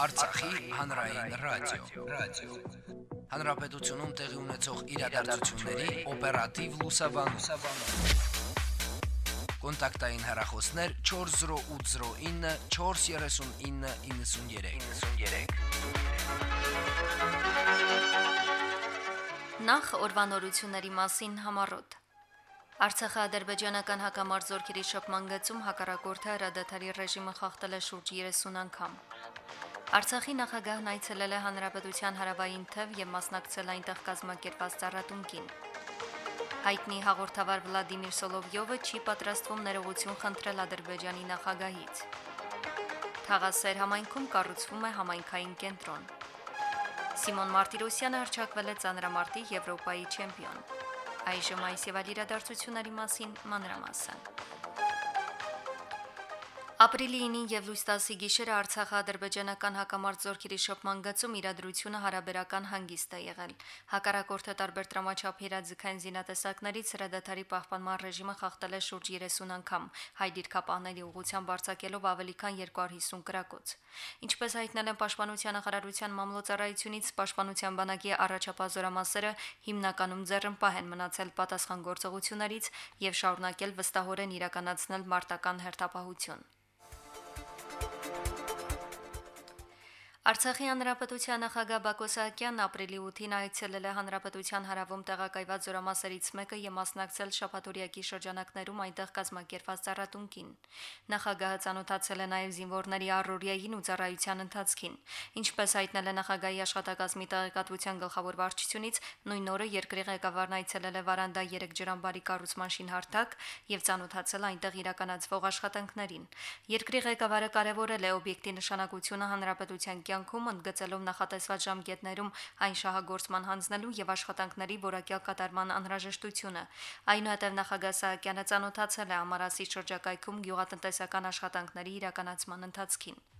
Արցախի հանրային ռադիո, ռադիո։ Հանրապետությունում տեղի ունեցող իրադարձությունների օպերատիվ լուսաբանում։ Կոնտակտային հեռախոսներ 40809 43993։ 93։ Նախ օրվանորությունների մասին համառոտ։ Արցախա-ադրբեջանական հակամարձ զորքերի շփման գծում հակառակորդը հրադադարի ռեժիմը խախտել է շուրջ 30 անգամ։ Արցախի նախագահն այցելել է Հանրապետության հարավային թև եւ մասնակցել այնտեղ կազմակերպված ծառատունկին։ Հայտնի հաղորդավար Վլադիմիր Սոլովյովը չի պատրաստվում ներողություն խնդրել Ադրբեջանի նախագահից։ Թաղասեր համայնքում կառուցվում է համայնքային կենտրոն։ Սիմոն Մարտիրոսյանը հրճակվել է ծանրամարտի Եվրոպայի չեմպիոն։ Այժմ այս եւ այլ իրադարձությունների մասին մանրամասն։ Ապրիլի 9-ին եւ լույս 10-ի գիշերը Արցախա-ադրբեջանական հակամարտ զորքերի շփման գծում իրադրությունը հարաբերական հանգիստ է եղել։ Հակառակորդը տարբեր դրամաչափ հերաձգային զինատեսակներից հրադադարի պահպանման ռեժիմը խախտել է շուրջ 30 անգամ, հայ դիրքապահների ուղղությամբ արձակելով ավելի քան 250 կրակոց։ Ինչպես հայտնել են Պաշտպանության նախարարության մամլոյցարայությունից, Պաշտպանության բանակի առաջապահ հիմնականում ձեռնպահ են մնացել պատասխան գործողություններից եւ շարունակել վստահորեն իրականացնել մարտական հերթապահություն։ Արցախի հանրապետության նախագահ Բակո Սահակյանն ապրիլի 8-ին այցելել է հանրապետության հարավում տեղակայված զորամասերից մեկը եւ մասնակցել շփաթորիակի շրջանակներում այնտեղ կազմակերպված ծառատունկին։ Նախագահը ցանոթացել է նաեւ զինվորների առօրյային ու ծառայության ընթացքին։ Ինչպես հայտնել է նախագահի աշխատակազմի տեղեկատվության գլխավոր վարչությունից, նույն օրը երկրի ղեկավարն այցելել է Վարանդա 3 ջրամբարի կառուցման շինհարթակ եւ ցանոթացել այնտեղ իրականացվող աշխատանքներին։ Երկրի ղեկավարը կարևորել է օբյեկտի նշանակությունը հանրապետության կյանքում ընդգծելով նախատեսված ժամկետներում այն շահագործման հանձնելու եւ աշխատանքների որակյալ կատարման անհրաժեշտությունը։ Այնուհետև նախագահ Սահակյանը ցանոթացել է Ամարասի շրջակայքում գյուղատնտեսական աշխատանքների իրականացման ընթացքին։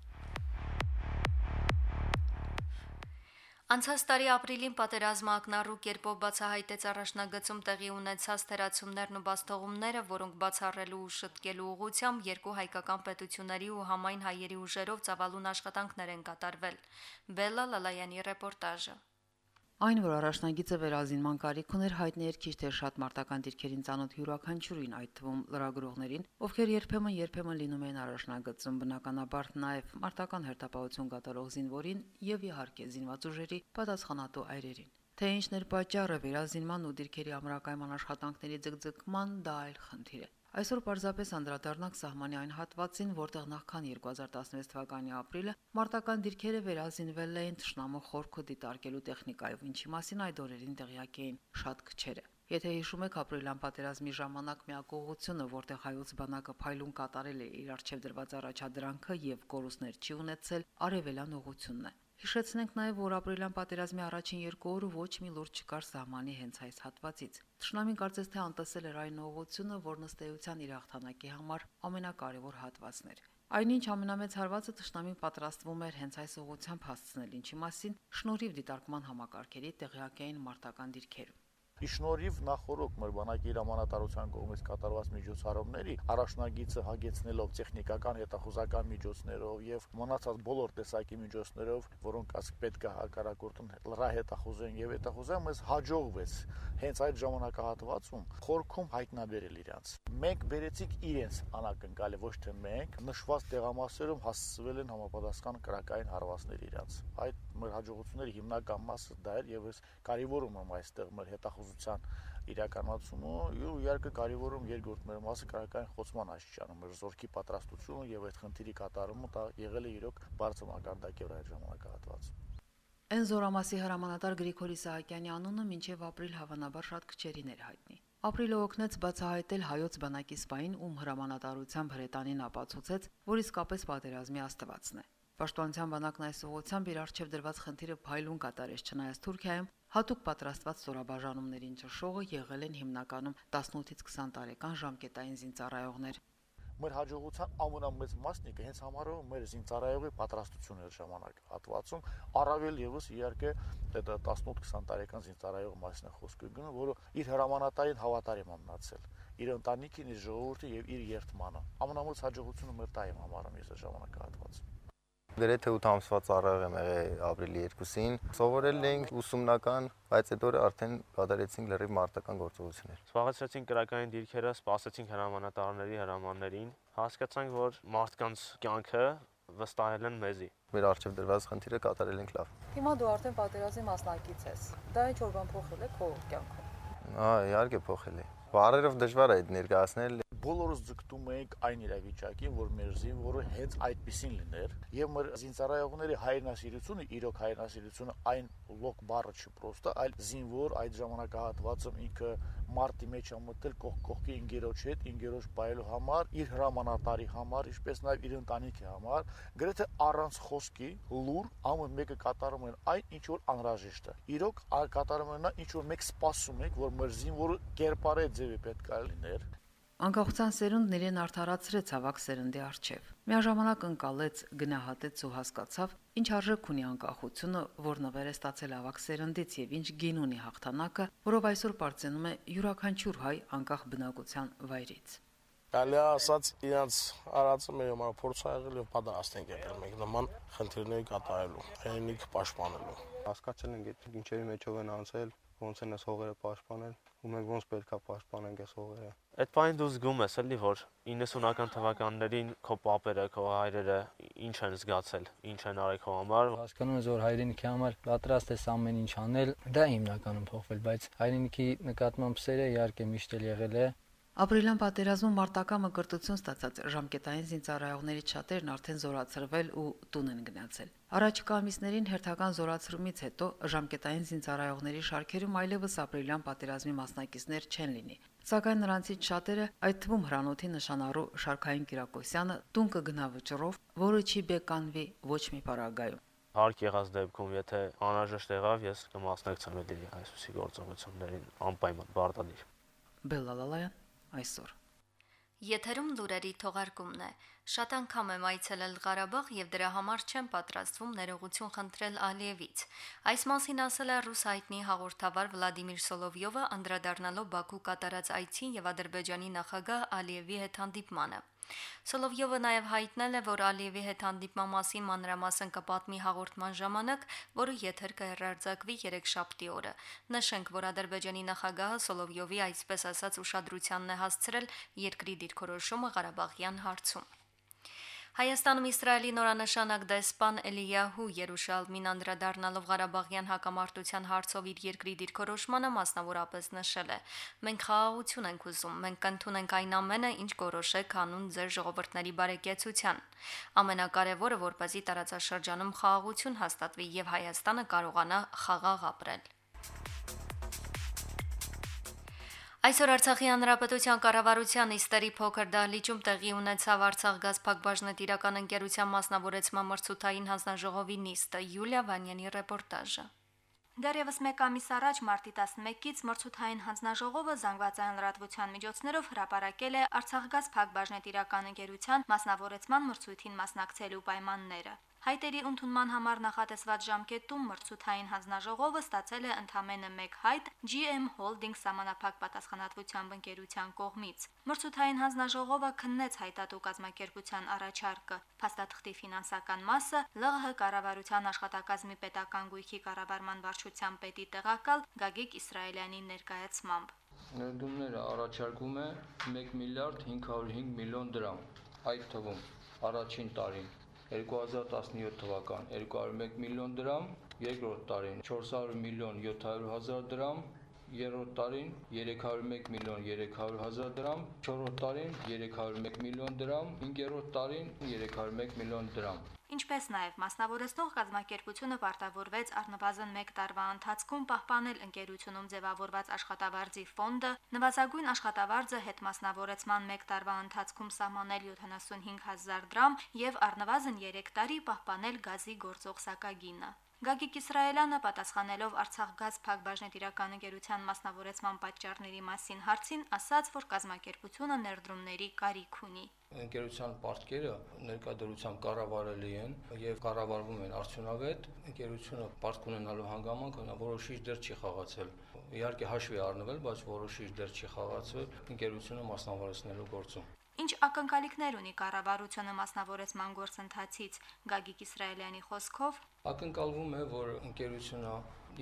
Անցած տարի ապրիլին պատերազմը ակնառու կերպով բացահայտեց առաջնագծում տեղի ունեցած թերացումներն ու բաստողումները, որոնք բացառելու ու շտկելու ուղղությամբ երկու հայկական պետությունների ու համայն հայերի ուժերով ծավալուն աշխատանքներ են կատարվել։ Բելլա Լալայանի ռեպորտաժը։ Այն, որ առաջնագիծը վերազինման կարիք ուներ, հայտնի էր քիչ թե շատ մարտական դիրքերին ցանոթ յուրաքանչյուրին, այդ թվում լրագրողներին, ովքեր երբեմն երբեմն լինում են առաջնագծում, բնականաբար նաև մարտական հերթապահություն կատարող զինվորին եւ իհարկե զինված ուժերի պատասխանատու այրերին։ Թե ինչն էր պատճառը վերազինման ու դիրքերի ամրակայման աշխատանքների ձգձգման, դա այլ խնդիր է։ Այսօր պարզապես անդրադառնանք սահմանի այն հատվածին, որտեղ նախքան 2016 թվականի ապրիլը մարտական դիրքերը վերազինվել էին ճշնամու խորքը դիտարկելու տեխնիկայով, ինչի մասին այդ օրերին տեղյակ էին շատ քչերը։ Եթե հիշում եք ապրիլյան պատերազմի ժամանակ միակողությունը, որտեղ հայոց բանակը փայլուն կատարել է իր արչև դրված առաջադրանքը եւ կորուստներ չի ունեցել, արևելյան ուղությունն է։ Հիշեցնենք նաև, որ ապրիլյան պատերազմի առաջին երկու օրը ոչ մի լուրջ չկար սահմանի հենց այս հատվածից։ Տշնամին կարծես թե անտեսել էր այն ուղղությունը, որն ըստ էության իր հաղթանակի համար ամենակարևոր հատվածն էր։ Այնինչ ամենամեծ հարվածը տշնամին պատրաստվում էր հենց այս ուղղությամբ հասցնել, ինչի մասին շնորհիվ դիտարկման համակարգերի տեղյակ էին մարտական դիրքերում։ Իշնորիվ նախորոք մեր բանակի հրամանատարության կողմից կատարված միջոցառումների առաջնագիծը հագեցնելով տեխնիկական հետախուզական միջոցներով եւ մնացած բոլոր տեսակի միջոցներով, որոնք ասք պետք է հակարակորտուն լրահետախուզեն եւ հետախուզեն, մեզ հաջողվեց հենց այդ ժամանակահատվածում խորքում հայտնաբերել իրանց։ Մենք բերեցիք իրենց անակնկալը ոչ թե մենք, նշված տեղամասերում հասցվել են համապատասխան կրակային հարվածներ իրանց։ Այդ մեր հաջողությունների հիմնական մասը դա էր եւ ես կարևորում եմ այստեղ մեր հետախուզության իրականացումը ու իհարկե կարևորում երկրորդ մեր մասը քրակային խոցման աշխարհը մեր զորքի պատրաստությունը եւ այդ խնդիրի կատարումը դա եղել է իրոք բարձր մակարդակի վրա այդ ժամանակահատվածում Այն զորամասի հրամանատար Գրիգորի Սահակյանի անունը մինչև ապրիլ հավանաբար շատ քչերին էր հայտնի։ Ապրիլը օգնեց բացահայտել հայոց բանակի սպային, ում հրամանատարությամբ հրետանին ապացուցեց, որ իսկապես պատերազմի աստվածն է։ Պաշտպանության բանակն այս ուղղությամբ իր արչև դրված խնդիրը փայլուն կատարեց չնայած Թուրքիայում հատուկ պատրաստված ստորաբաժանումներին ճշողը եղել են հիմնականում 18-ից 20 տարեկան ժամկետային զինծառայողներ, մեր հաջողության ամենամեծ մասնիկը հենց համարվում մեր զինծառայողի պատրաստությունն էր ժամանակ հատվածում առավել եւս իհարկե դա 18-20 տարեկան զինծառայող մասն է խոսքը գնում որը իր հրամանատարին հավատարիմ է մնացել իր ընտանիքին իր ժողովրդին եւ իր երթմանը ամենամեծ հաջողությունը մեր տայում համարում ես ժամանակահատվածում Գրեթե 8 ամսվա ծառայող եմ եղել ապրիլի 2-ին։ Սովորել էինք ուսումնական, բայց այդ օրը արդեն կատարեցինք լրիվ մարտական գործողություններ։ Զբաղեցրեցինք քրակային դիրքերը, սպասեցինք հրամանատարների հրամաններին, հասկացանք, որ մարդկանց կյանքը վստահել են մեզի։ Մեր արժև դրված խնդիրը կատարել ենք լավ։ Հիմա դու արդեն պատերազմի մասնակից ես։ Դա ինչ որ բան փոխել է քո կյանքում։ Հա, իհարկե փոխել է։ Բարերով դժվար է այդ ներկայացնել, բոլորս ձգտում ենք այն իրավիճակին, որ մեր զինվորը հենց այդպեսին լիներ, եւ մեր զինծառայողների հայրենասիրությունը, իրոք հայրենասիրությունը այն լոկ բառը չի պրոստը, այլ զինվոր այդ ժամանակահատվածում ինքը մարտի մեջ է մտել կողք կողքի ինգերոջ հետ, ինգերոջ բայելու համար, իր հրամանատարի համար, ինչպես նաեւ իր ընտանիքի համար, գրեթե առանց խոսքի լուր ամեն մեկը կատարում են այն, ինչ որ անհրաժեշտ է։ Իրոք կատարում են նա, ինչ որ մեկ սպասում ենք, որ մեր զինվորը կերպարե ձևի պետք է լիներ, Անկախության սերունդն իրեն արդարացրեց հավաք սերնդի արչև։ Միաժամանակ ընկալեց, գնահատեց ու հասկացավ, ինչ արժեք ունի անկախությունը, որ նվեր է ստացել հավաք սերնդից եւ ինչ գին ունի հաղթանակը, որով այսօր ապարծենում է յուրաքանչյուր հայ անկախ բնակության վայրից։ Գալի ասած իրանց արածը մեր համար փորձ ա եղել եւ պատրաստ ենք եղել մենք նման խնդիրների կատարելու, հայրենիք պաշտպանելու։ հասկացել ենք այդ ինչերի մեջով են անցել, ոնց են այս հողերը պաշտպանել, ու մենք ոնց պետքա պաշտպանենք այս հողերը։ Այդ բանը դու զգում ես էլի որ 90-ական թվականներին քո պապերը, քո հայրերը ինչ են զգացել, ինչ են արել քո համար։ Հասկանում ես որ հայրենիքի համար պատրաստ ես ամեն ինչ անել, դա հիմնականում փոխվել, բայց հայրենիքի նկատմամբ սերը իհարկե միշտ էլ եղել է, Ապրիլյան պատերազմում մարտական մկրտություն ստացած ժամկետային զինծառայողներից շատերն արդեն զորացրվել ու տուն են գնացել։ Առաջիկա ամիսներին հերթական զորացրումից հետո ժամկետային զինծառայողների շարքերում այլևս ապրիլյան պատերազմի մասնակիցներ չեն լինի։ Սակայն նրանցից շատերը, այդ թվում հրանոթի նշանառու Շարքային Կիրակոսյանը, տուն կգնա վճռով, որը չի բեկանվի ոչ մի պարագայում։ Հարկ եղած դեպքում, եթե անհրաժեշտ եղավ, ես կմասնակցեմ այդ այսպիսի գործողություններին անպայման բարտադիր։ Բելլալալայան այսօր։ Եթերում լուրերի թողարկումն է։ Շատ անգամ եմ այցելել Ղարաբաղ եւ դրա համար չեմ պատրաստվում ներողություն խնդրել Ալիևից։ Այս մասին ասել է ռուս հայտնի հաղորդավար Վլադիմիր Սոլովյովը անդրադառնալով Բաքու կատարած այցին եւ Ադրբեջանի նախագահ Ալիևի հետ հանդիպմանը։ Սոլովյովը նաև հայտնել է, որ Ալիևի հետ հանդիպման մասին մանրամասն կպատմի հաղորդման ժամանակ, որը եթեր կհեռարձակվի 3 շաբթի օրը։ Նշենք, որ Ադրբեջանի նախագահը Սոլովյովի այսպես ասած ուշադրությանն է հասցրել երկրի դիրքորոշումը Ղարաբաղյան հարցում։ Հայաստանում Իսրայելի նորանշանակ դեսպան Էլիյահու Երուշալմին անդրադառնալով Ղարաբաղյան հակամարտության հարցով իր երկրի դիրքորոշմանը մասնավորապես նշել է. Մենք խաղաղություն ենք ուզում, մենք կընդունենք այն ամենը, ինչ կորոշեք հանուն ձեր ժողովրդների բարեկեցության։ Ամենակարևորը, որպեսզի տարածաշրջանում խաղաղություն հաստատվի եւ Հայաստանը կարողանա խաղաղ ապրել։ Այսօր Արցախի հանրապետության կառավարության իստերի փոքր դահլիճում տեղի ունեցավ Արցախ գազ փակbaşնետիրական ընկերության մասնավորեցման մրցութային հանձնաժողովի նիստը Յուլիա Վանյանի ռեպորտաժը։ Դեռևս 1 ամիս առաջ մարտի 11-ից մրցութային հանձնաժողովը զանգվածային լրատվության միջոցներով հրապարակել է Արցախգազ փակbaşնետիրական ընկերության մասնավորեցման մրցույթին մասնակցելու պայմանները։ Հայտերի ընդունման համար նախատեսված ժամկետում մրցութային հանձնաժողովը ստացել է ընդամենը 1 հայտ GM Holding սահմանափակ պատասխանատվությամբ ընկերության կողմից։ Մրցութային հանձնաժողովը քննեց հայտատու կազմակերպության առաջարկը։ Փաստաթղթի ֆինանսական մասը ԼՂՀ կառավարության աշխատակազմի պետական գույքի կառավարման վարչության պետի տեղակալ Գագիկ Իսրայելյանի ներկայացմամբ։ Ներդրումները առաջարկում է 1 միլիարդ 505 միլիոն դրամ։ Այդ թվում առաջին տարին 2017 թվական 201 միլիոն դրամ, երկրորդ տարին 400 միլիոն 700 հազար դրամ, երրորդ տարին 301 միլիոն 300 հազար դրամ, չորրորդ տարին 301 միլիոն դրամ, հինգերորդ տարին 301 միլիոն դրամ։ Ինչպես նաև մասնավորեցնող կազմակերպությունը պարտավորվեց առնվազն 1 տարվա ընթացքում պահպանել ընկերությունում ձևավորված աշխատավարձի ֆոնդը, նվազագույն աշխատավարձը հետ մասնավորեցման 1 տարվա ընթացքում սահմանել 75000 դրամ եւ առնվազն 3 տարի պահպանել գազի գործող սակագինը։ Գագիկ Իսրայելյանը պատասխանելով Արցախ գազ փակbaşնետիրական ընկերության մասնավորեցման պատճառների մասին հարցին ասաց, որ կազմակերպությունը ներդրումների կարիք ունի։ Ընկերության պարտքերը ներկայդրությամբ կառավարելի են եւ կառավարվում են արդյունավետ։ Ընկերությունը պարտք ունենալու հանգամանք որոշիչ դեր չի խաղացել։ Իհարկե հաշվի առնվել, բայց որոշիչ դեր չի խաղացվել ընկերությունը մասնավորեցնելու գործում։ Ինչ ակնկալիքներ ունի կառավարությունը մասնավորեցման գործընթացից Գագիկ Իսրայելյանի խոսքով Ակնկալվում է, որ ընկերությունը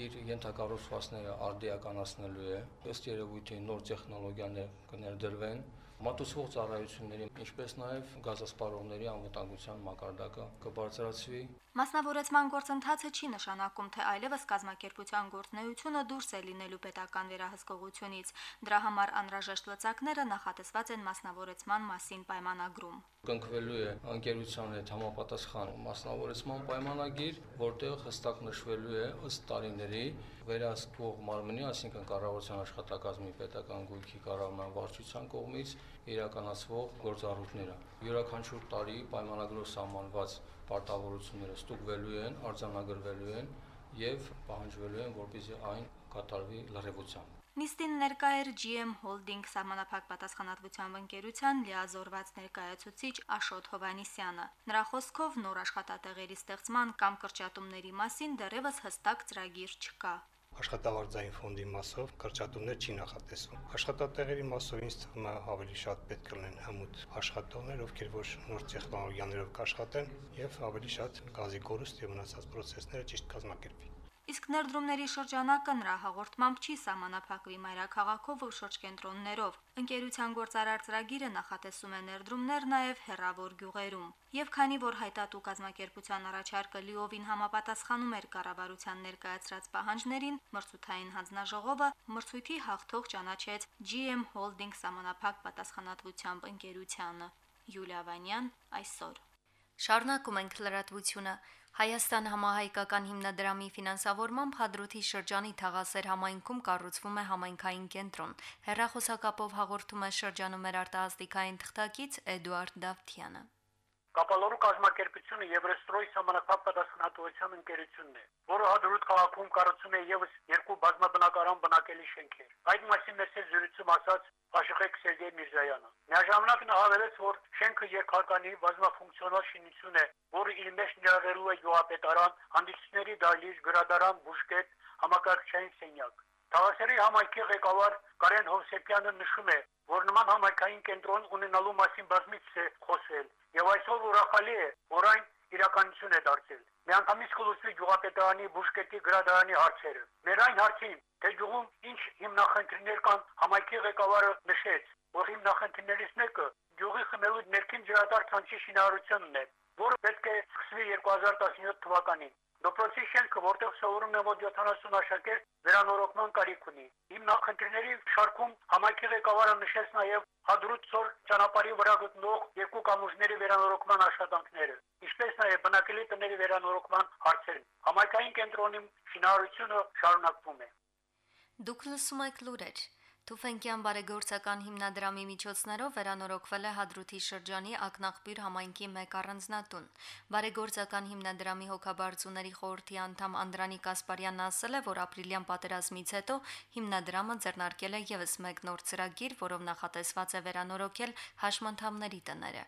իր ենթակառուցվածքները արդիականացնելու է, ըստ երևույթի նոր տեխնոլոգիաներ կներդրվեն, մատուցվող ծառայությունների, ինչպես նաև գազասպառողների անվտանգության մակարդակը կբարձրացվի։ Մասնավորեցման գործընթացը չի նշանակում, թե այլևս կազմակերպության գործնեությունը դուրս է լինելու պետական վերահսկողությունից։ Դրա համար անհրաժեշտ լծակները նախատեսված են մասնավորեցման մասին պայմանագրում։ Կնքվելու է ընկերության հետ համապատասխան մասնավորեցման պայմանագիր, որտեղ հստակ նշվելու է ըստ տարիների վերահսկվող մարմնի, այսինքն կառավարության աշխատակազմի պետական գույքի կառավարման վարչության կողմից իրականացվող գործառույթները։ Յուրաքանչյուր տարի պայմանագրով սահմանված պարտավորությունները ստուգվելու են, արձանագրվելու են եւ պահանջվելու են, որպեսզի այն կատարվի լրիվությամբ։ Նիստին ներկա էր GM Holding սահմանափակ պատասխանատվությամբ ընկերության լիազորված ներկայացուցիչ Աշոտ Հովանիսյանը։ Նրա խոսքով նոր աշխատատեղերի ստեղծման կամ կրճատումների մասին դեռևս հստակ ծրագիր չկա աշխատավարձային ֆոնդի մասով կրճատումներ չի նախատեսվում։ Աշխատատեղերի մասով ինձ թվում է ավելի շատ պետք կլինեն հմուտ աշխատողներ, ովքեր որ նոր տեխնոլոգիաներով կաշխատեն եւ ավելի շատ գազի կորուստ եւ մնացած process-ները ճիշտ կազմակերպվի։ Իսկ ներդրումների շրջանակը նրա հաղորդմամբ չի սահմանափակվի մայրաքաղաքով ու շրջկենտրոններով։ Ընկերության գործարար ծրագիրը նախատեսում է ներդրումներ նաև հերավոր գյուղերում։ Եվ քանի որ հայտատու կազմակերպության առաջարկը լիովին համապատասխանում էր կառավարության ներկայացրած պահանջներին, մրցութային հանձնաժողովը մրցույթի հաղթող ճանաչեց GM Holding սահմանափակ պատասխանատվությամբ ընկերությանը։ Յուլիա Վանյան այսօր Շարունակում ենք լրատվությունը։ Հայաստան համահայկական հիմնադրամի ֆինանսավորմամբ Հադրութի շրջանի Թաղասեր համայնքում կառուցվում է համայնքային կենտրոն։ Հերրախոսակապով հաղորդում է շրջանում մեր արտահասթիկային թղթակից Էդուարդ Դավթյանը։ Կապալորու կազմակերպությունը Եվրոստրոյի համանախապ պատասխանատվության ընկերությունն է, որը Հադրուտ քաղաքում կառուցում է եւս երկու բազմաբնակարան բնակելի շենքեր։ Այդ մասին մեր հետ զրույցում ասաց Աշղեկ Սերգեյ Միրզայանը։ Միաժամանակ նա հավելեց, որ շենքը երկհարկանի բազմաֆունկցիոնալ շինություն է, որը իր մեջ ներառելու է յուղապետարան, հանդիսությունների դահլիճ, գրադարան, բուժկետ, համակարգչային սենյակ։ Թավասերի համայնքի ղեկավար Կարեն Հովսեփյանը նշում է, որ նման համայնքային կենտրոն ունենալու մասին բազմիցս է խոսել, եւ այսօր ուրախալի է, որ այն իրականություն է դարձել։ Միանգամից կլուսվի գյուղապետարանի բուժկետի գրադարանի հարցերը։ Մեր այն հարցին, թե գյուղում ինչ հիմնախնդիրներ կան, համայնքի ղեկավարը նշեց, որ հիմնախնդիրներից մեկը գյուղի խմելու ներքին ջրատար ցանցի շինարարությունն է, որը պետք է սկսվի 2017 թվականին։ Դոպրոցի շենքը, որտեղ սովորում է մոտ 70 աշակերտ, վերանորոգման կարիք ունի։ Իմ նախընտրների շարքում համայնքի ղեկավարը նշեց նաև Հադրութ-Սոր ճանապարհի վրա գտնող երկու կամուրջների վերանորոգման աշխատանքները, ինչպես նաև բնակելի տների վերանորոգման հարցերն։ Համայնքային կենտրոնի շինարարությունը շարունակվում է։ Դուք լսում եք լուրեր։ Թուֆենկյան բարեգործական հիմնադրամի միջոցներով վերանորոգվել է Հադրութի շրջանի Ակնաղբյուր համայնքի մեկ առանձնատուն։ Բարեգործական հիմնադրամի հոգաբարձուների խորհրդի անդամ Անդրանիկ Կասպարյանն ասել է, որ ապրիլյան պատերազմից հետո հիմնադրամը ձեռնարկել է եւս մեկ նոր ծրագիր, որով նախատեսված է վերանորոգել հաշմանդամների տները։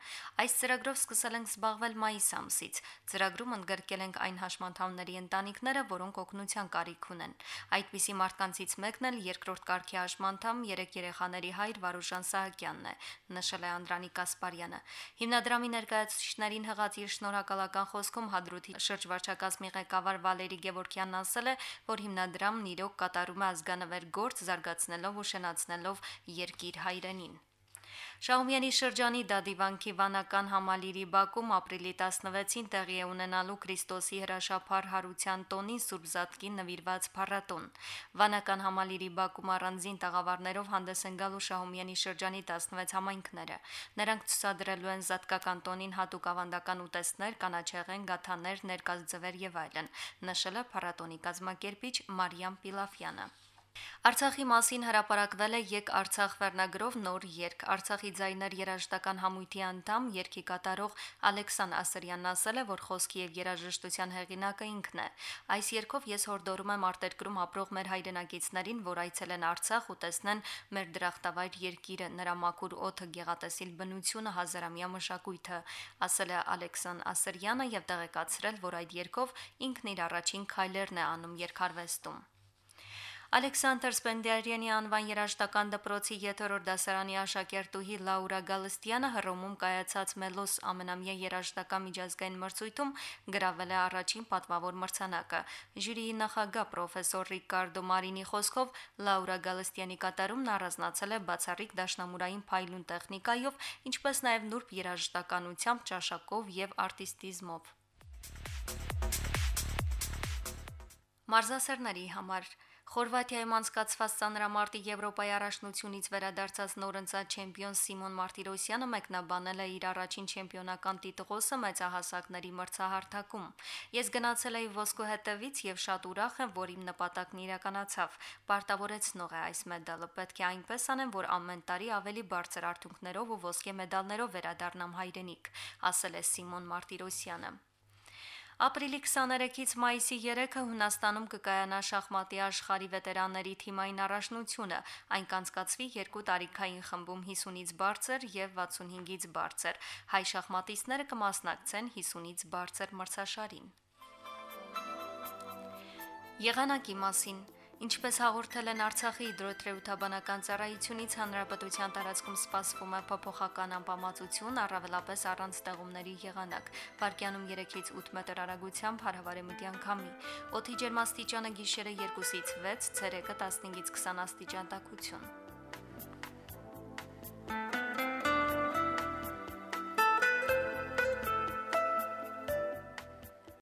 Այս ծրագրով սկսել ենք զբաղվել մայիս ամսից։ Ծրագրում ընդգրկել ենք այն հաշմանդամների ընտանիքները, որոնք օգնության կարիք ունեն։ Այդպիսի մարդկանցից մեկն էլ երկրորդ կարգի հաշմանդամ անդամ 3 երեխաների հայր Վարուժան Սահակյանն է, նշել է Անդրանիկ Կասպարյանը։ Հիմնադրամի ներկայացուցիչներին հղած իր շնորհակալական խոսքում Հադրութի շրջվարչակազմի ղեկավար Վալերի Գևորքյանն ասել է, որ հիմնադրամն իրոք կատարում է ազգանվեր գործ զարգացնելով ու շնացնելով երկիր հայրենին։ Շահումյանի շրջանի Դադիվանքի վանական համալիրի Բաքում ապրիլի 16-ին տեղի է ունենալու Քրիստոսի հրաշափար հարության տոնին Սուրբ Զատկին նվիրված փառատոն։ Վանական համալիրի Բաքում առանձին տաղավարներով հանդես են գալու Շահումյանի շրջանի 16 համայնքները։ Նրանք ցուսադրելու են Զատկական տոնին հատուկ ավանդական ուտեստներ, կանաչեղեն, գաթաներ, ներկայացվեր եւ այլն, նշել է փառատոնի կազմակերպիչ Մարիամ Պիլաֆյանը։ Արցախի մասին հրապարակվել է Եկ Արցախ վերնագրով նոր երկ։ Արցախի ձայներ երաժշտական համույթի անդամ երկի կատարող Ալեքսան Ասրյանն ասել է, որ խոսքի եւ երաժշտության հեղինակը ինքն է։ Այս երկով ես հորդորում եմ արտերկրում ապրող մեր հայրենակիցներին, որ այցելեն Արցախ ու տեսնեն մեր դրախտավայր երկիրը, նրա մաքուր օդը, գեղատեսիլ բնությունը, հազարամյա մշակույթը, ասել է Ալեքսան Ասրյանը եւ տեղեկացրել, որ այդ երկով ինքն իր առաջին քայլերն է անում երկարվեստում։ Ալեքսանդր Սպենդիարյանի անվան երաժշտական դպրոցի 7-րդ դասարանի աշակերտուհի Լաուրա Գալստյանը Հռոմում կայացած Մելոս ամենամյա երաժշտական միջազգային մրցույթում գրավել է առաջին պատվավոր մրցանակը։ Ժյուրիի նախագահ պրոֆեսոր Ռիկարդո Մարինի խոսքով Լաուրա Գալստյանի կատարումն առանձնացել է բացառիկ դաշնամուրային փայլուն տեխնիկայով, ինչպես նաև նուրբ երաժշտականությամբ, ճաշակով եւ արտիստիզմով։ Մարզասերների համար Խորվաթիայում անցկացված ծանրամարտի Եվրոպայի առաջնությունից վերադարձած նորընծած չեմպիոն Սիմոն Մարտիրոսյանը մեկնաբանել է իր առաջին չեմպիոնական տիտղոսը մեծահասակների մրցահարթակում։ Ես գնացել էի ոսկու հետևից եւ շատ ուրախ եմ, որ իմ նպատակն իրականացավ։ Պարտավորեցնող է այս մեդալը։ Պետք է այնպես անեմ, որ ամեն տարի ավելի բարձր արդյունքներով ու ոսկե մեդալներով վերադառնամ հայրենիք, ասել է Սիմոն Մարտիրոսյանը։ Ապրիլի 23-ից մայիսի 3-ը Հունաստանում կկայանա շախմատի աշխարհի վետերանների թիմային առաջնությունը։ Այն կանցկացվի երկու տարիքային խմբում 50-ից բարձր եւ 65-ից բարձր։ Հայ շախմատիստները կմասնակցեն 50-ից բարձր մրցաշարին։ Եղանակի մասին Ինչպես հաղորդել են Արցախի հիդրոթերապևտաբանական ծառայությունից, հանրապետության տարածքում սպասվում է փոփոխական անբավարարություն, առավելապես առանց ստեղումների եղանակ։ Վարկյանում 3-ից 8 մետր արագությամբ հարավարեմտյան քամի։ Օդի ջերմաստիճանը գիշերը 2-ից 6, ցերեկը 15-ից 20 աստիճան տաքություն։